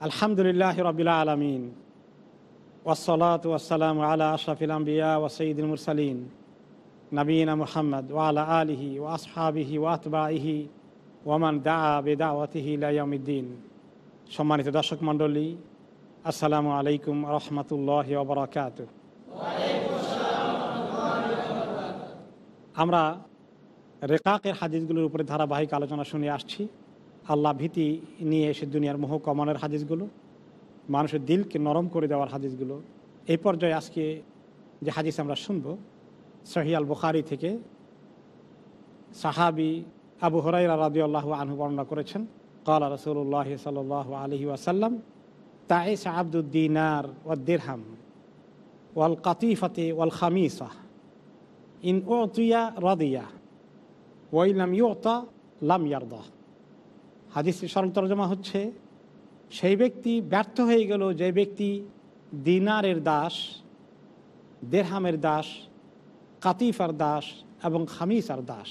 আলহামদুলিল্লাহ রবিল আলমিন। ওসলাত ওয়াসালাম আলা আশরাফিল আম্বিয়া ওসঈদুল মুরসালিন। নবীনা মুহাম্মদ ওয়ালা আলিহি ও আসহাবিহি ওয়াতবাহি ওয়ামান দা বেদাওয়াতিহি লাইয়ামুদ্দিন সম্মানিত দর্শক মণ্ডলী, আসসালামু আলাইকুম রহমতুল্লাহ ওবরাকাত আমরা রেকাকের হাদিসগুলোর উপরে ধারাবাহিক আলোচনা শুনে আসছি। আল্লাহ ভীতি নিয়ে এসে দুনিয়ার মোহ কমানোর হাদিসগুলো, মানুষের দিলকে নরম করে দেওয়ার হাদিসগুলো। এই পর্যায়ে আজকে যে হাদিস আমরা শুনব সহিয়াল বুখারি থেকে সাহাবি আবু হরাই রাদি আল্লাহ আনহু বর্ণনা করেছেন, কালা রসুল্লাহ সাল আলহি ওয়াসাল্লাম, তাইস আব্দুদ্দিনার ওয়াদ্দিরহাম ওয়াল কাতিফাতে ওয়াল খামিসা, ইন ও তুইয়া রদিয়া ওয়াইলাম ইউতা লাম ইয়ারদা। হাদিসের সরল তর্জমা হচ্ছে, সেই ব্যক্তি ব্যর্থ হয়ে গেল যে ব্যক্তি দিনারের দাস দেরহামের দাস, কাতিফার দাস এবং খামিসার দাস।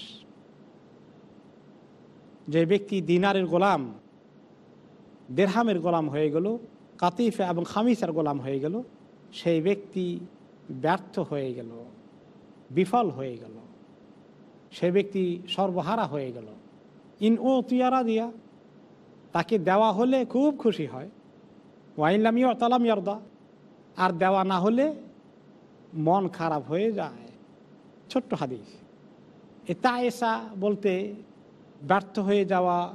যে ব্যক্তি দিনারের গোলাম দেরহামের গোলাম হয়ে গেল, কাতিফা এবং খামিসার গোলাম হয়ে গেল, সেই ব্যক্তি ব্যর্থ হয়ে গেল, বিফল হয়ে গেল। সে ব্যক্তি সর্বহারা হয়ে গেল। ইন ও তুয়ারা দিয়া তাকে দেওয়া হলে খুব খুশি হয়। ওয়াইলামি তালাম ইয়ারদা। আর দেওয়া না হলে মন খারাপ হয়ে যায়। ছোট্ট হাদিস। এ তায়েসা বলতে ব্যর্থ হয়ে যাওয়া,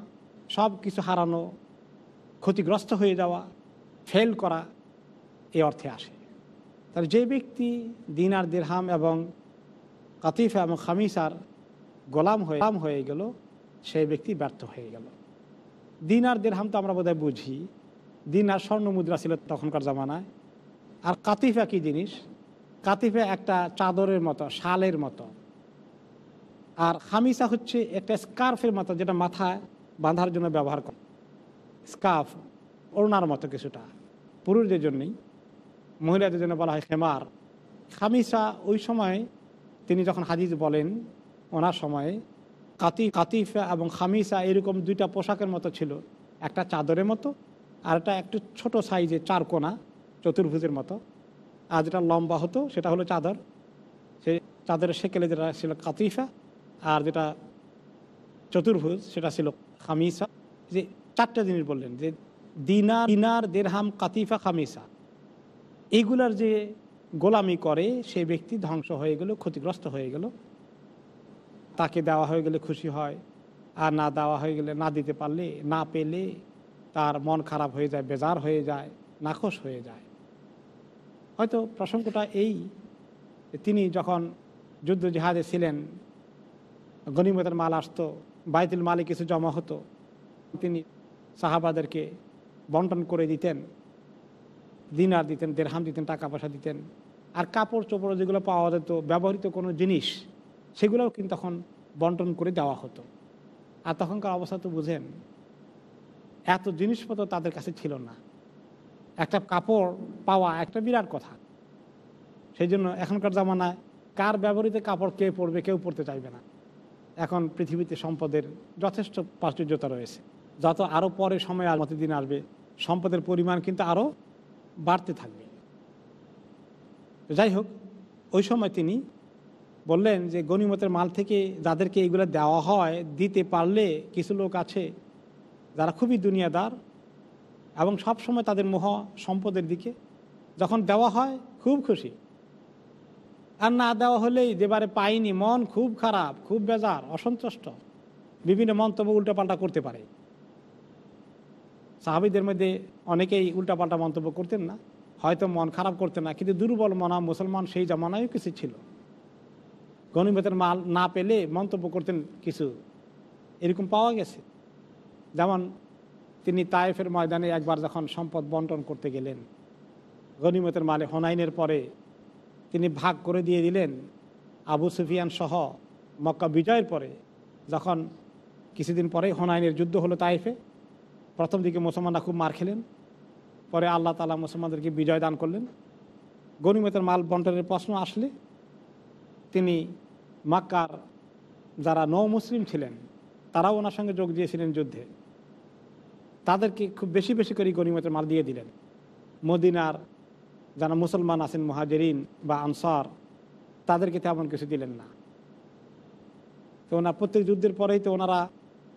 সব কিছু হারানো, ক্ষতিগ্রস্ত হয়ে যাওয়া, ফেল করা এ অর্থে আসে। তার যে ব্যক্তি দিনার দিরহাম এবং কাতিফা এবং খামিসার গোলাম হয়ে হয়ে গেল, সেই ব্যক্তি ব্যর্থ হয়ে গেল। দিন আর দেড়হাম তো আমরা বোধহয় বুঝি। দিন আর স্বর্ণ মুদ্রা ছিল তখনকার জামানায়। আর কাতিফা কি জিনিস? কাতিফা একটা চাদরের মতো, শালের মতো। আর খামিসা হচ্ছে একটা স্কার্ফের মতো যেটা মাথায় বাঁধার জন্য ব্যবহার করে। স্কার্ফ, ওড়নার মতো কিছুটা। পুরুষদের জন্যই, মহিলাদের জন্য বলা হয় খেমার। খামিসা ওই সময় তিনি যখন হাদিস বলেন, ওনার সময়ে কাতি, কাতিফা এবং খামিসা এরকম দুইটা পোশাকের মতো ছিল। একটা চাদরের মতো, আর একটা একটু ছোট সাইজে চার কোনা চতুর্ভুজের মতো। আর যেটা লম্বা হতো সেটা হলো চাদর। সে চাদরের সেকেলে যেটা ছিল কাতিফা, আর যেটা চতুর্ভুজ সেটা ছিল খামিসা। যে চারটা জিনিস বললেন, যে দিনার দিনার দেড়হাম কাতিফা, খামিসা এইগুলার যে গোলামি করে সেই ব্যক্তি ধ্বংস হয়ে গেল, ক্ষতিগ্রস্ত হয়ে গেল। তাকে দেওয়া হয়ে গেলে খুশি হয়, আর না দেওয়া হয়ে গেলে না দিতে পারলে, না পেলে তার মন খারাপ হয়ে যায়, বেজার হয়ে যায়, নাখোশ হয়ে যায়। হয়তো প্রসঙ্গটা এই তিনি যখন যুদ্ধ জাহাজে ছিলেন গণিমতের মাল আসতো, বাইতুল মালে কিছু জমা হতো, তিনি সাহাবাদেরকে বন্টন করে দিতেন, দিনার দিতেন, দেড়হাম দিতেন, টাকা পয়সা দিতেন, আর কাপড় চোপড় যেগুলো পাওয়া যেত, ব্যবহৃত কোনো জিনিস সেগুলোও কিন্তু তখন বন্টন করে দেওয়া হতো। আর তখনকার অবস্থা তো বুঝেন, এত জিনিসপত্র তাদের কাছে ছিল না। একটা কাপড় পাওয়া একটা বিরাট কথা। সেই জন্য এখনকার জামানায় কার ব্যবহৃত কাপড় কে পরবে, কেউ পরতে চাইবে না। এখন পৃথিবীতে সম্পদের যথেষ্ট প্রাচুর্যতা রয়েছে। যত আরও পরে সময় আর দিন আসবে, সম্পদের পরিমাণ কিন্তু আরও বাড়তে থাকবে। যাই হোক, ওই সময় তিনি বললেন যে গণিমতের মাল থেকে যাদেরকে এইগুলো দেওয়া হয়, দিতে পারলে কিছু লোক আছে যারা খুবই দুনিয়াদার এবং সব সময় তাদের মোহ সম্পদের দিকে যখন দেওয়া হয় খুব খুশি। আর না দেওয়া হলেই যেবারে পাইনি মন খুব খারাপ, খুব বেজার, অসন্তুষ্ট। বিভিন্ন মন্তব্য উল্টাপাল্টা করতে পারে। সাহাবিদের মধ্যে অনেকেই উল্টাপাল্টা মন্তব্য করতেন না। হয়তো মন খারাপ করতেন না, কিন্তু দুর্বল মনা মুসলমান সেই জামানায়ও কিছু ছিল। গণিমতের মাল না পেলে মন্তব্য করতেন কিছু। এরকম পাওয়া গেছে। যেমন তিনি তায়েফের ময়দানে একবার যখন সম্পদ বন্টন করতে গেলেন, গণিমতের মালে হনাইনের পরে তিনি ভাগ করে দিয়ে দিলেন আবু সুফিয়ান সহ মক্কা বিজয়ের পরে। যখন কিছুদিন পরে হনাইনের যুদ্ধ হলো তাইফে প্রথম দিকে মুসলমানরা খুব মার খেলেন। পরে আল্লাহ তালা মুসলমানদেরকে বিজয় দান করলেন। গণিমতের মাল বন্টনের প্রশ্ন আসলে তিনি মাক্কার যারা নৌ মুসলিম ছিলেন, তারাও ওনার সঙ্গে যোগ দিয়েছিলেন যুদ্ধে। তাদেরকে খুব বেশি বেশি করে গনিমতের মাল দিয়ে দিলেন। মদিনার যারা মুসলমান আছেন, মহাজেরিন বা আনসার, তাদেরকে তেমন কিছু দিলেন না। তো ওনার প্রত্যেক যুদ্ধের পরেই তো ওনারা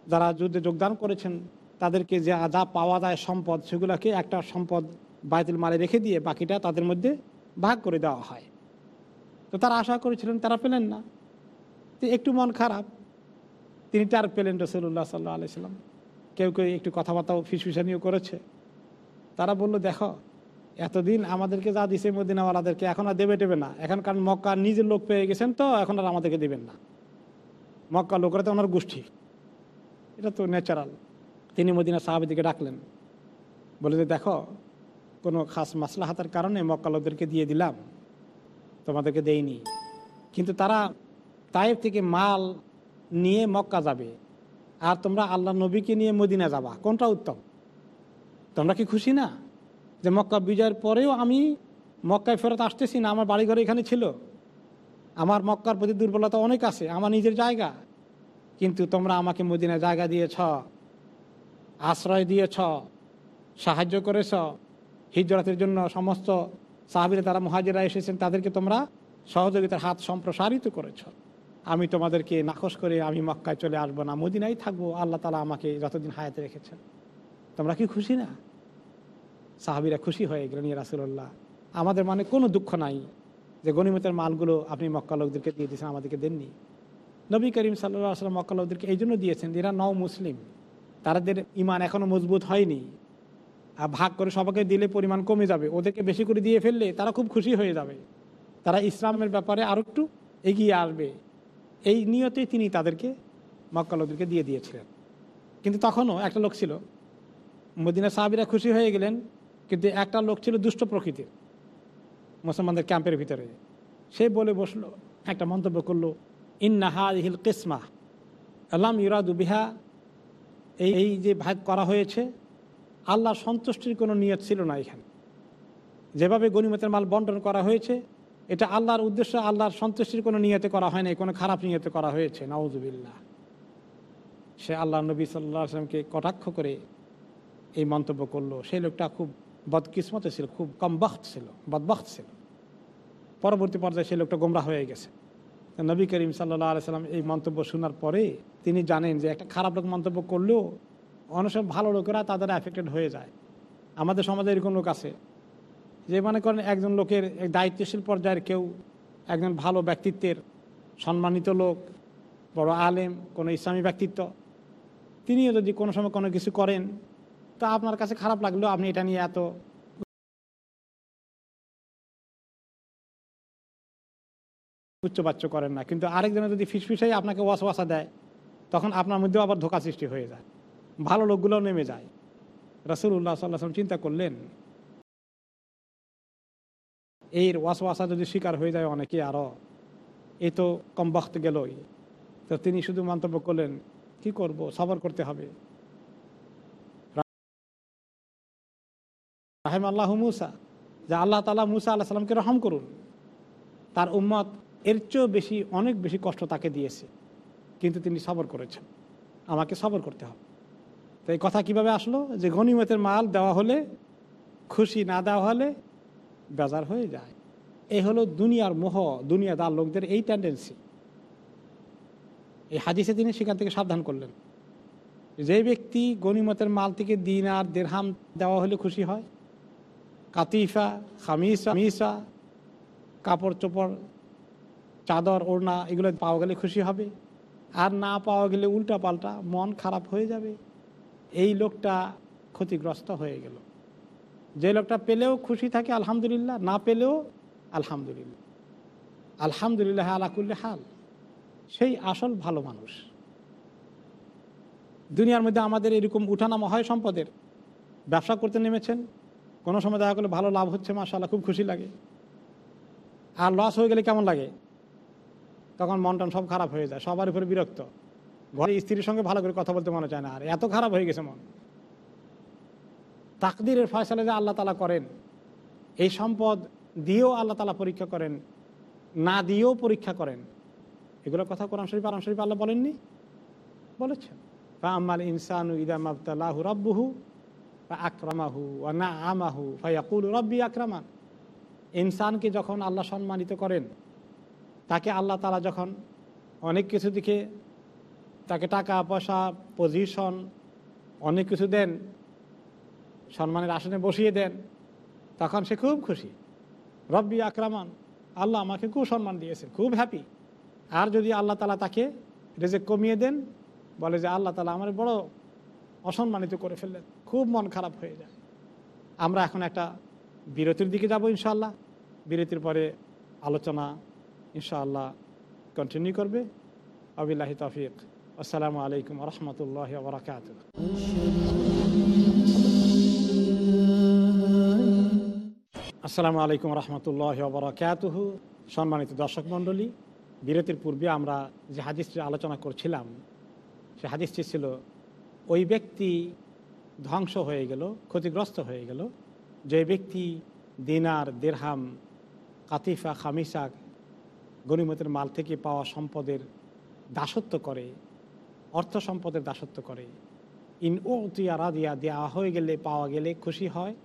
যারা যুদ্ধে যোগদান করেছেন, তাদেরকে যে, যা পাওয়া যায় সম্পদ, সেগুলোকে একটা সম্পদ বায়তুল মালে রেখে দিয়ে বাকিটা তাদের মধ্যে ভাগ করে দেওয়া হয়। তো তারা আশা করেছিলেন, তারা পেলেন না। একটু মন খারাপ। তিনি তার পেলেন রসুল্লাহ সাল্লাহ আলাইসাল্লাম কেউ কেউ একটু কথাবার্তাও ফিসফিসানিও করেছে। তারা বলল, দেখো, এতদিন আমাদেরকে যা দিছে মদিনাওয়ালাদেরকে, এখন আর দেবে টেবে না। এখন কারণ মক্কা নিজের লোক পেয়ে গেছেন তো, এখন আর আমাদেরকে দেবেন না। মক্কা লোকরা তো ওনার গোষ্ঠী। এটা তো ন্যাচারাল তিনি মদিনা সাহাবিদিকে ডাকলেন। বলে যে, দেখো, কোনো খাস মাসলাহাতের কারণে মক্কা লোকদেরকে দিয়ে দিলাম। তোমাদেরকে দেইনি। কিন্তু তারা তাইফ থেকে মাল নিয়ে মক্কা যাবে। আর তোমরা আল্লাহ নবীকে নিয়ে মদিনা যাবা। কোনটা উত্তম? তোমরা কি খুশি না? যে মক্কা বিজয়ের পরেও আমি মক্কায় ফেরত আসতেছি না? আমার বাড়িঘর এখানে ছিল। আমার মক্কার প্রতি দুর্বলতা অনেক আছে। আমার নিজের জায়গা। কিন্তু তোমরা আমাকে মদিনায় জায়গা দিয়েছ, আশ্রয় দিয়েছ, সাহায্য করেছ, হিজরতের জন্য সমস্ত সাহাবিরা তারা মহাজিরা এসেছেন, তাদেরকে তোমরা সহযোগিতার হাত সম্প্রসারিত করেছ। আমি তোমাদেরকে নাকশ করে আমি মক্কায় চলে আসব না মদিনাই থাকব, আল্লাহ তালা আমাকে যতদিন হায়াতে রেখেছেন। তোমরা কি খুশি না? সাহাবিরা খুশি হয়ে গেলেন, ইয়া রাসুল্লাহ আমাদের মানে কোনো দুঃখ নাই যে গণিমতের মালগুলো আপনি মক্কা লোকদেরকে দিয়ে দিয়েছেন, আমাদেরকে দেননি। নবী করিম সাল্লাহ আসলাম মক্কা লোকদেরকে এই জন্য দিয়েছেন এরা নও মুসলিম, তাদের ইমান এখনও মজবুত হয়নি। ভাগ করে সবাইকে দিলে পরিমাণ কমে যাবে। ওদেরকে বেশি করে দিয়ে ফেললে তারা খুব খুশি হয়ে যাবে। তারা ইসলামের ব্যাপারে আরও একটু এগিয়ে আসবে। এই নিয়তেই তিনি তাদেরকে, মক্কা লোকদেরকে দিয়ে দিয়েছিলেন। কিন্তু তখনও একটা লোক ছিল। মদিনা সাহাবিরা খুশি হয়ে গেলেন, কিন্তু একটা লোক ছিল দুষ্ট প্রকৃতির মুসলমানদের ক্যাম্পের ভিতরে। সে বলে বসল, একটা মন্তব্য করল ইন্নাহা হিল কিসমা আল্লাম ইরাদু বিহা। এই যে ভাগ করা হয়েছে আল্লাহর সন্তুষ্টির কোনো নিয়ত ছিল না এখানে। যেভাবে গণিমতের মাল বন্টন করা হয়েছে, এটা আল্লাহর উদ্দেশ্য আল্লাহর সন্তুষ্টির কোনো নিয়তে করা হয় নাই কোনো খারাপ নিয়তে করা হয়েছে। নওয়াজুবিল্লাহ সে আল্লাহ নবী সাল্লাহ আসলামকে কটাক্ষ করে এই মন্তব্য করল। সেই লোকটা খুব বদকিসমতে ছিল, খুব কমবখত ছিল, বদবখত ছিল। পরবর্তী পর্যায়ে সেই লোকটা গোমরা হয়ে গেছে। নবী করিম সাল্লাহ আলাইসাল্লাম এই মন্তব্য শোনার পরে তিনি জানেন যে একটা খারাপ লোক মন্তব্য করলেও অনেক ভালো লোকেরা তাদের অ্যাফেক্টেড হয়ে যায়। আমাদের সমাজে এরকম লোক আছে যে মনে করেন একজন লোকের দায়িত্বশীল পর্যায়ের কেউ একজন ভালো ব্যক্তিত্বের সম্মানিত লোক, বড় আলেম, কোনো ইসলামী ব্যক্তিত্ব, তিনিও যদি কোনো সময় কোনো কিছু করেন, তা আপনার কাছে খারাপ লাগলেও আপনি এটা নিয়ে এত উচ্চবাচ্য করেন না। কিন্তু আরেকজনে যদি ফিসফিসাই আপনাকে ওয়াসওয়াসা দেয়, তখন আপনার মধ্যেও আবার ধোকা সৃষ্টি হয়ে যায়। ভালো লোকগুলোও নেমে যায়। রাসুল্লাহ সাল্লাম চিন্তা করলেন এই ওয়াসওয়াসা যদি শিকার হয়ে যায় অনেকে আরও এ তো কম বক্ত গেলই। তো তিনি শুধু মন্তব্য করলেন, কি করব? সবর করতে হবে। রাহেম আল্লাহ মুসা, যে আল্লাহ তালা মুসা আল্লাহ সাল্লামকে রহম করুন, তার উম্মত এর চেয়েও বেশি, অনেক বেশি কষ্ট তাকে দিয়েছে। কিন্তু তিনি সবর করেছেন। আমাকে সবর করতে হবে। তো এই কথা কীভাবে আসলো? যে গণিমতের মাল দেওয়া হলে, খুশি না দেওয়া হলে বেজার হয়ে যায়। এই হলো দুনিয়ার মোহ দুনিয়া দুনিয়াদার লোকদের এই টেন্ডেন্সি এই হাদিসে তিনি সেখান থেকে সাবধান করলেন। যে ব্যক্তি গণিমতের মাল থেকে দিন আর দেড়হাম দেওয়া হলে খুশি হয়, কাতিফা, খামিসা, মিসা কাপড় চোপড় চাদর, ওড়না, এগুলো পাওয়া গেলে খুশি হবে। আর না পাওয়া গেলে উল্টা পাল্টা মন খারাপ হয়ে যাবে। এই লোকটা ক্ষতিগ্রস্ত হয়ে গেল। যে লোকটা পেলেও খুশি থাকে, আলহামদুলিল্লাহ। না পেলেও, আলহামদুলিল্লাহ। আলহামদুলিল্লাহ আলাকুল্লি হাল। সেই আসল ভালো মানুষ। দুনিয়ার মধ্যে আমাদের এরকম উঠানামা হয় সম্পদের। ব্যবসা করতে নেমেছেন। কোনো সময় দেখা করলে ভালো লাভ হচ্ছে মাসাল্লাহ খুব খুশি লাগে। আর লস হয়ে গেলে কেমন লাগে? তখন মন টন সব খারাপ হয়ে যায়, সবার উপরে বিরক্ত। ঘরে স্ত্রীর সঙ্গে ভালো করে কথা বলতে মনে চায় না। আর এত খারাপ হয়ে গেছে মন। তাকদিরের ফয়সালে যে আল্লাহ তালা করেন, এই সম্পদ দিয়েও আল্লাহ তালা পরীক্ষা করেন, না দিয়েও পরীক্ষা করেন, এগুলো কথা কোরআন শরীফ, আরাম শরীফ আল্লাহ বলেননি? বলেছেন। ফামাল ইনসানু ইদাম আবতালাহু রব্বুহু বা আক্রামাহু ও না আমাহু ফাইয়াকুল রব্বি আক্রামান। ইনসানকে যখন আল্লাহ সম্মানিত করেন, তাকে আল্লাহ তালা যখন অনেক কিছু দিকে তাকে টাকা, পয়সা পজিশন অনেক কিছু দেন, সম্মানের আসনে বসিয়ে দেন, তখন সে খুব খুশি। রব্বি আক্রামান, আল্লাহ আমাকে খুব সম্মান দিয়েছেন, খুব হ্যাপি আর যদি আল্লাহ তালা তাকে রেজেক কমিয়ে দেন, বলে যে আল্লাহ তালা আমার বড় অসম্মানিত করে ফেললেন, খুব মন খারাপ হয়ে যায়। আমরা এখন একটা বিরতির দিকে যাব ইনশাআল্লাহ। বিরতির পরে আলোচনা ইনশাআল্লাহ কন্টিনিউ করবে। আবিল্লাহি তফিক। আসসালামু আলাইকুম রহমতুল্লাহ বরাকাত আসসালামু আলাইকুম রহমতুল্লাহ বরাকাতুহু। সম্মানিত দর্শক মণ্ডলী, বিরতির পূর্বে আমরা যে হাদিসটি আলোচনা করছিলাম, সে হাদিসটি ছিল, ওই ব্যক্তি ধ্বংস হয়ে গেল, ক্ষতিগ্রস্ত হয়ে গেল। যে ব্যক্তি দিনার দেরহাম কাতিফা, খামিসা গণিমতের মাল থেকে পাওয়া সম্পদের দাসত্ব করে অর্থ সম্পদের দাসত্ব করে। ইন ও তুয়া রাদিয়া দেওয়া হয়ে গেলে, পাওয়া গেলে খুশি হয়।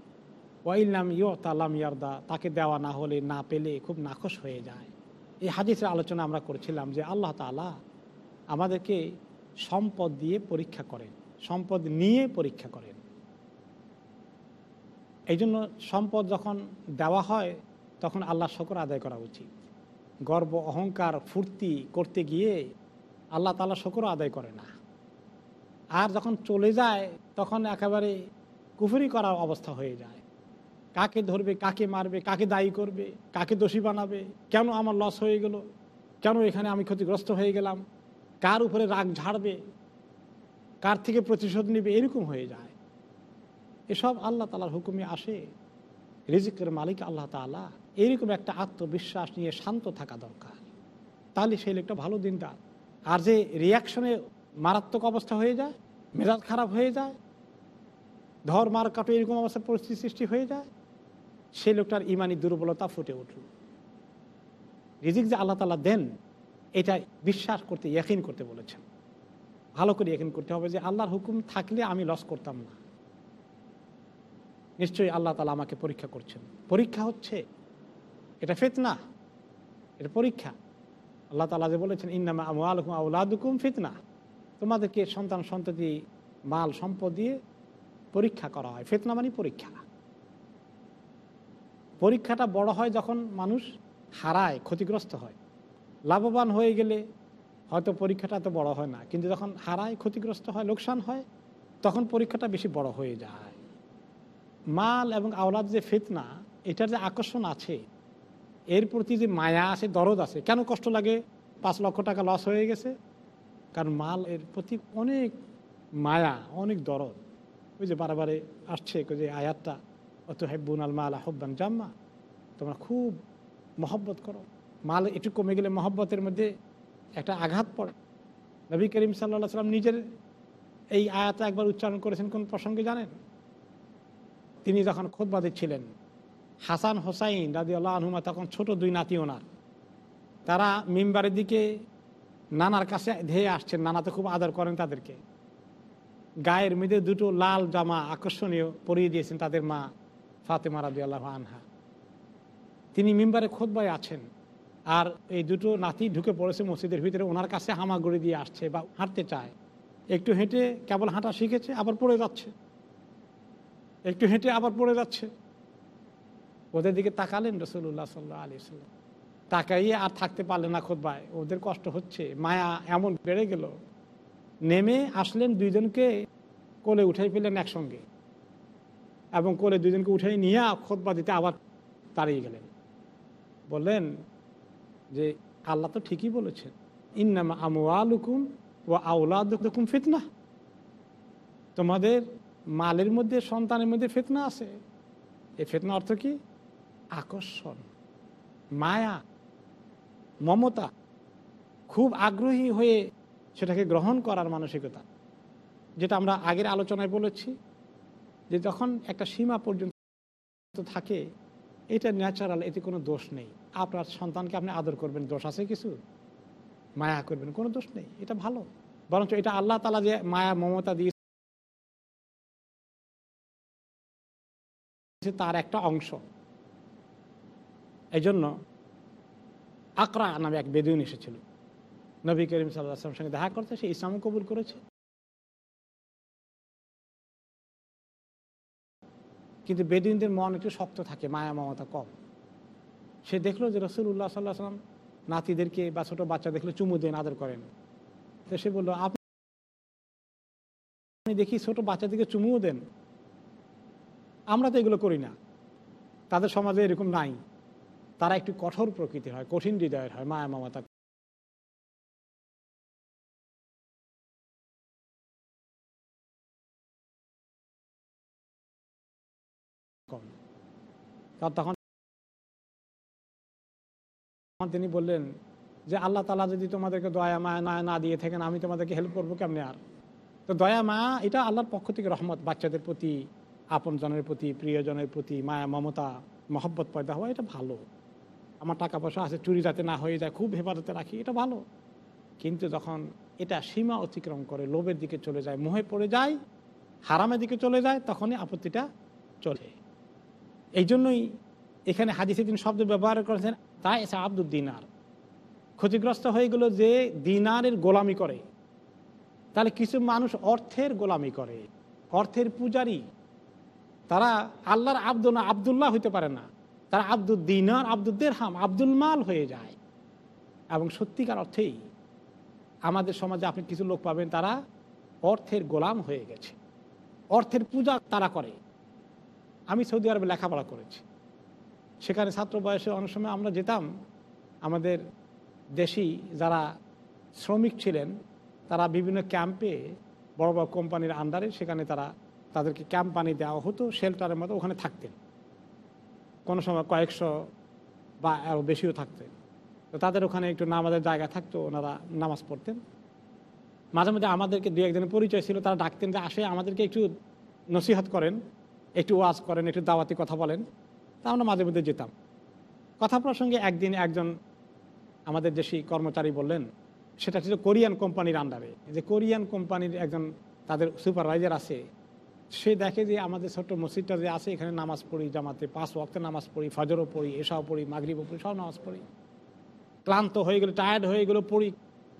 ওয়াইলাম ইয় তালাম ইয়ারদা, তাকে দেওয়া না হলে না পেলে খুব নাকশ হয়ে যায়। এই হাদিসের আলোচনা আমরা করছিলাম যে আল্লাহ তালা আমাদেরকে সম্পদ দিয়ে পরীক্ষা করেন, সম্পদ নিয়ে পরীক্ষা করেন। এই জন্য সম্পদ যখন দেওয়া হয়, তখন আল্লাহ শকর আদায় করা উচিত। গর্ব, অহংকার, ফুর্তি করতে গিয়ে আল্লাহ তালা শকর আদায় করে না। আর যখন চলে যায়, তখন একেবারে কুফুরি করার অবস্থা হয়ে যায়। কাকে ধরবে, কাকে মারবে, কাকে দায়ী করবে, কাকে দোষী বানাবে, কেন আমার লস হয়ে গেল, কেন এখানে আমি ক্ষতিগ্রস্ত হয়ে গেলাম, কার উপরে রাগ ঝাড়বে, কার থেকে প্রতিশোধ নেবে, এরকম হয়ে যায়। এসব আল্লাহ তালার হুকুমে আসে। রিজিকের মালিক আল্লাহ তালা এরকম একটা আত্মবিশ্বাস নিয়ে শান্ত থাকা দরকার। তাহলে সেই লোকটা ভালো দিনদার। আর যে রিয়াকশনে মারাত্মক অবস্থা হয়ে যায়, মেজাজ খারাপ হয়ে যায়, ধর মার কাটো এরকম অবস্থার পরিস্থিতি সৃষ্টি হয়ে যায়, সেই লোকটার ইমানি দুর্বলতা ফুটে উঠল। রিজিক যে আল্লাহ তালা দেন, এটা বিশ্বাস করতে, ইয়াকিন করতে বলেছেন। ভালো করে ইয়াকিন করতে হবে যে আল্লাহর হুকুম থাকলে আমি লস করতাম না। নিশ্চয়ই আল্লাহ তালা আমাকে পরীক্ষা করছেন। পরীক্ষা হচ্ছে, এটা ফেতনা, এটা পরীক্ষা। আল্লাহ তালা যে বলেছেন, ইন্নামা আলহুম আউলাদুকুম ফিতনা। তোমাদেরকে সন্তান সন্ততি, মাল, সম্পদ দিয়ে পরীক্ষা করা হয়। ফেতনা মানে পরীক্ষা। পরীক্ষাটা বড় হয় যখন মানুষ হারায়, ক্ষতিগ্রস্ত হয়। লাভবান হয়ে গেলে হয়তো পরীক্ষাটা তো বড় হয় না, কিন্তু যখন হারায়, ক্ষতিগ্রস্ত হয়, লোকসান হয়, তখন পরীক্ষাটা বেশি বড় হয়ে যায়। মাল এবং আওলাদ যে ফিতনা, এটার যে আকর্ষণ আছে এর প্রতি যে মায়া আছে, দরদ আছে, কেন কষ্ট লাগে? পাঁচ লক্ষ টাকা লস হয়ে গেছে। কারণ মাল এর প্রতি অনেক মায়া, অনেক দরদ। ওই যে বারে আসছে ওই যে আয়াতটা, অত হেব্বুন আল মাল আহব্বান জাম্মা। তোমরা খুব মহব্বত করো। মাল একটু কমে গেলে মহব্বতের মধ্যে একটা আঘাত পড়ে। নবী করিম সাল্লা সাল্লাম নিজের এই আয়াতটা একবার উচ্চারণ করেছেন কোন প্রসঙ্গে জানেন? তিনি যখন খোদবাদী ছিলেন হাসান হোসাইন রাজি আল্লাহ আনহুমা তখন ছোট দুই নাতি ওনার তারা মিম্বারের দিকে নানার কাছে ধেয়ে আসছেন নানা তো খুব আদর করেন তাদেরকে। গায়ের মধ্যে দুটো লাল জামা আকর্ষণীয় পরিয়ে দিয়েছেন তাদের মা ফাতেমা রাজি আল্লাহ আনহা। তিনি মিম্বারে খোদবায় আছেন আর এই দুটো নাতি ঢুকে পড়েছে মসজিদের ভিতরে, ওনার কাছে হামাগুড়ি দিয়ে আসছে বা হাঁটতে চায়। একটু হেঁটে কেবল হাঁটা শিখেছে, আবার পড়ে যাচ্ছে। একটু হেঁটে আবার পড়ে যাচ্ছে। ওদের দিকে তাকালেন রসুল্লাহ সাল্লাহ আলি সাল্লাম তাকাইয়ে আর থাকতে পারলেন না খোদবায় ওদের কষ্ট হচ্ছে। মায়া এমন বেড়ে গেল। নেমে আসলেন দুইজনকে কোলে উঠাই ফেললেন একসঙ্গে। এবং কোলে দুইজনকে উঠাই নিয়ে খোদবা দিতে আবার তাড়িয়ে গেলেন। বললেন যে, আল্লাহ তো ঠিকই বলেছেন, ইন্নামা আমুয়ালুকুম ও আউলাদুকুম ফিতনা। তোমাদের মালের মধ্যে, সন্তানের মধ্যে ফেতনা আছে। এই ফেতনা অর্থ কি? আকর্ষণ, মায়া, মমতা, খুব আগ্রহী হয়ে সেটাকে গ্রহণ করার মানসিকতা, যেটা আমরা আগের আলোচনায় বলেছি, যে যখন একটা সীমা পর্যন্ত থাকে, এটা ন্যাচারাল এতে কোনো দোষ নেই। আপনার সন্তানকে আপনি আদর করবেন, দোষ আছে কিছু? মায়া করবেন, কোনো দোষ নেই, এটা ভালো। বরঞ্চ এটা আল্লাহ তালা যে মায়া, মমতা দিয়ে তার একটা অংশ। এই জন্য আকরা নামে এক বেদুইন এসেছিল। নবী করিম সাল্লাহামের সঙ্গে দেখা করতে, সে ইসলামও কবুল করেছে। কিন্তু বেদুইনদের মন একটু শক্ত থাকে, মায়া মমতা কম। সে দেখল যে রসুল উল্লাহ সাল্লাহ সাল্লাম নাতিদেরকে বা ছোটো বাচ্চা দেখলে চুমু দেন আদর করেন। তো সে বলল আপনি দেখি ছোট বাচ্চাদেরকে চুমুও দেন। আমরা তো এগুলো করি না। তাদের সমাজে এরকম নাই। তারা একটু কঠোর প্রকৃতির হয়, কঠিন হৃদয়ের হয়, মায়া মমতা তখন তিনি বললেন যে, আল্লাহ তালা যদি তোমাদেরকে দয়া, মায়া না না দিয়ে থাকেন, আমি তোমাদেরকে হেল্প করব কেমনে আর? তো দয়া, মায়া, এটা আল্লাহর পক্ষ থেকে রহমত, বাচ্চাদের প্রতি, আপনজনের প্রতি, প্রিয়জনের প্রতি, মায়া, মমতা, মহব্বত পয়দা হওয়া, এটা ভালো। আমার টাকা পয়সা আছে, চুরি যাতে না হয়ে যায়, খুব হেফাজতে রাখি, এটা ভালো। কিন্তু যখন এটা সীমা অতিক্রম করে, লোভের দিকে চলে যায়, মোহে পড়ে যায়, হারামের দিকে চলে যায়, তখনই আপত্তিটা চলে। এই জন্যই এখানে হাদিসে তিনি শব্দ ব্যবহার করেছেন, তাই এসে আব্দুল দিনার। ক্ষতিগ্রস্ত হয়ে গেল যে দিনারের গোলামি করে। তাহলে কিছু মানুষ অর্থের গোলামি করে, অর্থের পূজারি। তারা আল্লাহর আব্দ না, আবদুল্লাহ হইতে পারে না। তারা আব্দুল দিনার আব্দুদ্দের হাম আব্দুল মাল হয়ে যায়। এবং সত্যিকার অর্থেই আমাদের সমাজে আপনি কিছু লোক পাবেন, তারা অর্থের গোলাম হয়ে গেছে। অর্থের পূজা তারা করে। আমি সৌদি আরবে লেখাপড়া করেছি। সেখানে ছাত্র বয়সে অনেক সময় আমরা যেতাম, আমাদের দেশি যারা শ্রমিক ছিলেন, তারা বিভিন্ন ক্যাম্পে বড় বড় কোম্পানির আন্ডারে সেখানে তারা তাদেরকে ক্যাম্প বানিয়ে দেওয়া হতো, শেল্টারের মতো ওখানে থাকতেন। কোনো সময় কয়েকশো বা আরও বেশিও থাকতেন তো তাদের ওখানে একটু নামাজের জায়গা থাকতো, ওনারা নামাজ পড়তেন। মাঝে মাঝে আমাদেরকে দু একজনের পরিচয় ছিল, তারা ডাকতেন যে আসে, আমাদেরকে একটু নসিহত করেন, একটু ওয়াজ করেন, একটু দাওয়াতি কথা বলেন। তা আমরা মাঝে মধ্যে যেতাম। কথা প্রসঙ্গে একদিন একজন আমাদের দেশি কর্মচারী বললেন, সেটা ছিল কোরিয়ান কোম্পানির আন্ডারে যে কোরিয়ান কোম্পানির একজন তাদের সুপারভাইজার আছে সে দেখে যে আমাদের ছোট্ট মসজিদটা যে আছে, এখানে নামাজ পড়ি, জামাতে পাঁচ ওয়াক্তে নামাজ পড়ি, ফজরও পড়ি এসাও পড়ি, মাগরিবও পড়ি, সব নামাজ পড়ি। ক্লান্ত হয়ে গেলে টায়ার্ড হয়ে গেলে পড়ি,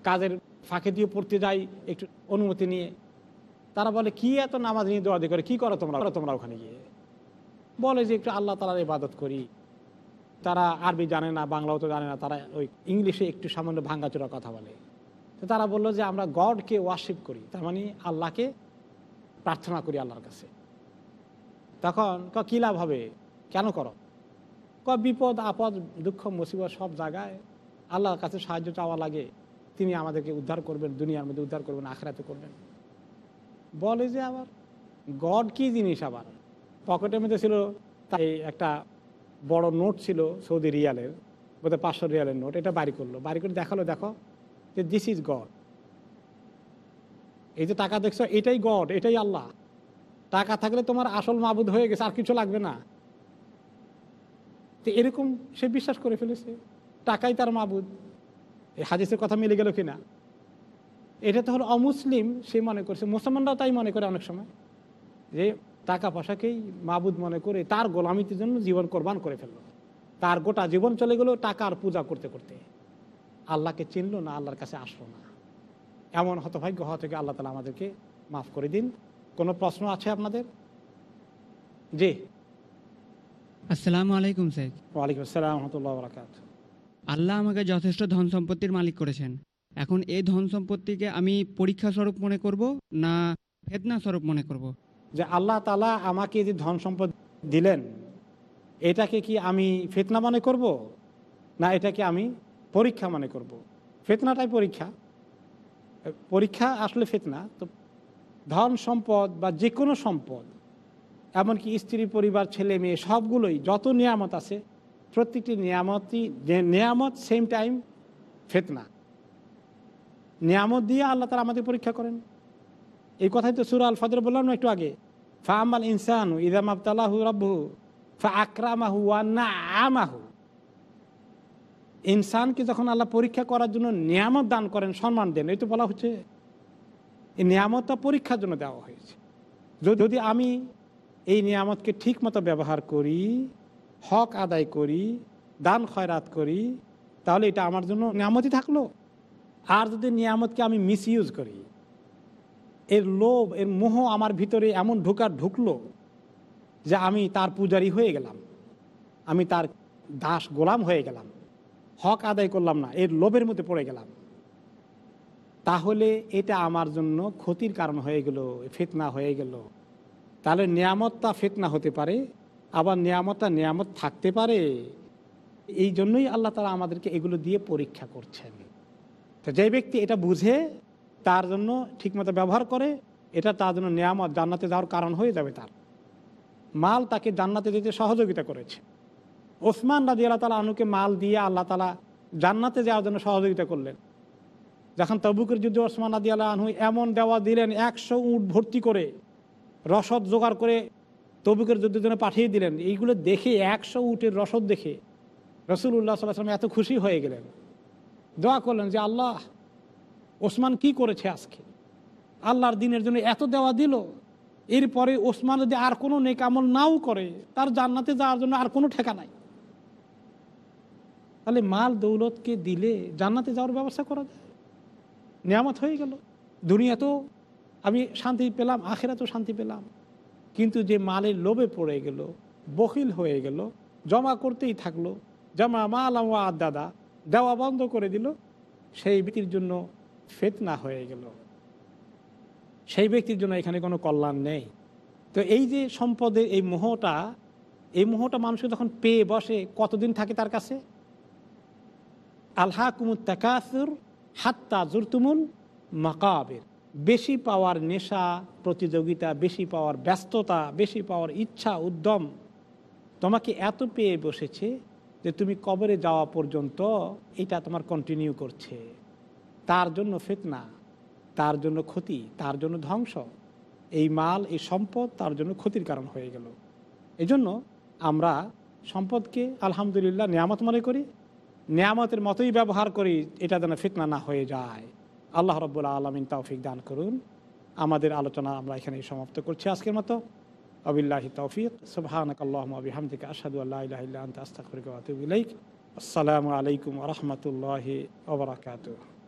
কাজের ফাঁকে দিয়ে পড়তে যাই, একটু অনুমতি নিয়ে। তারা বলে, কি এত নামাজ নিয়ে দোয়া দিয়ে করে? কী করো তোমরা? করো তোমরা ওখানে গিয়ে। বলে যে, একটু আল্লাহ তালার ইবাদত করি। তারা আরবি জানে না, বাংলাও তো জানে না, তারা ওই ইংলিশে একটু সামান্য ভাঙ্গাচোরা কথা বলে। তো তারা বলল যে, আমরা গডকে ওয়ার্শিপ করি। তার মানে আল্লাহকে প্রার্থনা করি আল্লাহর কাছে। তখন ক কী লাভ হবে? কেন করো? ক বিপদ, আপদ, দুঃখ, মুসিবত সব জায়গায় আল্লাহর কাছে সাহায্য চাওয়া লাগে। তিনি আমাদেরকে উদ্ধার করবেন, দুনিয়ার মধ্যে উদ্ধার করবেন আখড়াতে করবেন। বলে যে আবার, গড কি জিনিস আবার? পকেটের মধ্যে ছিল তাই একটা বড় নোট ছিল সৌদি রিয়ালের, বোধহয় পাঁচশো রিয়ালের নোট, এটা বাড়ি করল। বাড়ি করে দেখাল, দেখো যে দিস ইজ গড এই যে টাকা দেখছ, এটাই গড, এটাই আল্লাহ। টাকা থাকলে তোমার আসল মাবুদ হয়ে গেছে, আর কিছু লাগবে না। তো এরকম সে বিশ্বাস করে ফেলেছে, টাকাই তার মাবুদ। এই হাদিসের কথা মিলে গেল কিনা? এটা তো হলো অমুসলিম, সে মনে করছে, মুসলমানরাও তাই মনে করে অনেক সময়, যে টাকা পয়সাকেই মাবুদ মনে করে, তার গোলামিতির জন্য জীবন কোরবান করে ফেলল। তার গোটা জীবন চলে গেল টাকার পূজা করতে করতে। আল্লাহকে চিনলো না, আল্লাহর কাছে আসলো না। এমন হতভাগ্য হওয়া থেকে আল্লাহ তালা আমাদেরকে মাফ করে দিন। কোনো প্রশ্ন আছে আপনাদের? জি। আসসালামু আলাইকুম স্যার। ওয়ালাইকুম আসসালাম রহমতুল্লাহ বরাকাত। আল্লাহ আমাকে যথেষ্ট ধন সম্পত্তির মালিক করেছেন। এখন এই ধন সম্পত্তিকে আমি পরীক্ষা স্বরূপ মনে করব না ফেতনা স্বরূপ মনে করব। যে আল্লাহ তালা আমাকে যে ধন সম্পদ দিলেন এটাকে কি আমি ফেতনা মনে করব? না এটাকে আমি পরীক্ষা মনে করব। ফেতনাটাই পরীক্ষা। পরীক্ষা আসলে ফেতনা তো ধন সম্পদ বা যে কোনো সম্পদ, এমনকি স্ত্রী, পরিবার, ছেলে, মেয়ে, সবগুলোই যত নিয়ামত আছে, প্রত্যেকটি নিয়ামতই নিয়ামত সেম টাইম ফেতনা। নিয়ামত দিয়ে আল্লাহ তারা আমাদের পরীক্ষা করেন। এই কথাই তো সুরা আল ফজর বললাম না একটু আগে। ফা আমাল ইনসানু ইদাম আবতালাহু রব্বু ফা আকরামাহু ওয়ান্না আমাহু ইনসানকে যখন আল্লাহ পরীক্ষা করার জন্য নিয়ামত দান করেন, সম্মান দেন, এই তো বলা হচ্ছে এই নিয়ামতটা পরীক্ষার জন্য দেওয়া হয়েছে। যদি আমি এই নিয়ামতকে ঠিক মতো ব্যবহার করি, হক আদায় করি, দান খয়রাত করি, তাহলে এটা আমার জন্য নিয়ামতই থাকল। আর যদি নিয়ামতকে আমি মিস ইউজ করি, এর লোভ, এর মোহ আমার ভিতরে এমন ঢোকার ঢুকলো যে আমি তার পূজারি হয়ে গেলাম, আমি তার দাস গোলাম হয়ে গেলাম। হক আদায় করলাম না, এর লোভের মধ্যে পড়ে গেলাম। তাহলে এটা আমার জন্য ক্ষতির কারণ হয়ে গেল, ফিতনা হয়ে গেল। তাহলে নিয়ামতটা ফিতনা হতে পারে, আবার নিয়ামতটা নিয়ামত থাকতে পারে। এই জন্যই আল্লাহ তালা আমাদেরকে এগুলো দিয়ে পরীক্ষা করছেন। তো যে ব্যক্তি এটা বুঝে, তার জন্য ঠিকমতো ব্যবহার করে, এটা তার জন্য নিয়ামত জান্নাতে যাওয়ার কারণ হয়ে যাবে তার। মাল তাকে জান্নাতে যেতে সহযোগিতা করেছে। ওসমান রাজি আল্লাহ তালা আনুকে মাল দিয়ে আল্লাহ তালা জান্নাতে যাওয়ার জন্য সহযোগিতা করলেন। যখন তবুকের যুদ্ধে ওসমান রাজি আল্লাহ আনহু এমন দেওয়া দিলেন, একশো উট ভর্তি করে, রসদ জোগাড় করে তবুকের যুদ্ধের জন্য পাঠিয়ে দিলেন। এইগুলো দেখে একশো উটের রসদ দেখে রসুল রসুল্লাহ সাল্লাম এত খুশি হয়ে গেলেন। দোয়া করলেন যে, আল্লাহ, ওসমান কি করেছে আজকে? আল্লাহর দিনের জন্য এত দেওয়া দিল। এরপরে ওসমান যদি আর কোনো নেক আমল নাও করে, তার জান্নাতে যাওয়ার জন্য আর কোনো ঠেকা নাই। তাহলে মাল দৌলতকে দিলে জান্নাতে যাওয়ার ব্যবস্থা করা যায়। নিয়ামত হয়ে গেল। দুনিয়াতেও আমি শান্তি পেলাম, আখেরাতেও শান্তি পেলাম। কিন্তু যে মালের লোভে পড়ে গেল বকিল হয়ে গেল, জমা করতেই থাকল, জমা মাল আমার দাদা, দেওয়া বন্ধ করে দিল, সেই ব্যক্তির জন্য ফেতনা হয়ে গেল। সেই ব্যক্তির জন্য এখানে কোনো কল্যাণ নেই। তো এই যে সম্পদের এই মোহটা এই মোহটা মানুষ যখন পেয়ে বসে, কতদিন থাকে তার কাছে? আল্হা কুমুদ তাকাসুর হাত্তা জুরতুমুল মাকাবের বেশি পাওয়ার নেশা প্রতিযোগিতা, বেশি পাওয়ার ব্যস্ততা, বেশি পাওয়ার ইচ্ছা, উদ্যম তোমাকে এত পেয়ে বসেছে যে তুমি কবরে যাওয়া পর্যন্ত এটা তোমার কন্টিনিউ করছে। তার জন্য ফেতনা, তার জন্য ক্ষতি, তার জন্য ধ্বংস। এই মাল, এই সম্পদ তার জন্য ক্ষতির কারণ হয়ে গেল। এজন্য আমরা সম্পদকে আলহামদুলিল্লাহ নিয়ামত মনে করি নিয়ামতের মতোই ব্যবহার করি, এটা যেন ফিতনা না হয়ে যায়। আল্লাহ রব্বুল্লা আলমিন তৌফিক দান করুন। আমাদের আলোচনা আমরা এখানে সমাপ্ত করছি আজকের মতো। আবিল্লাহি তৌফিক। সুবাহিক আসাদু আল্লাহ আসসালামু আলাইকুম রহমতুল্লাহ বারাকাতুহু।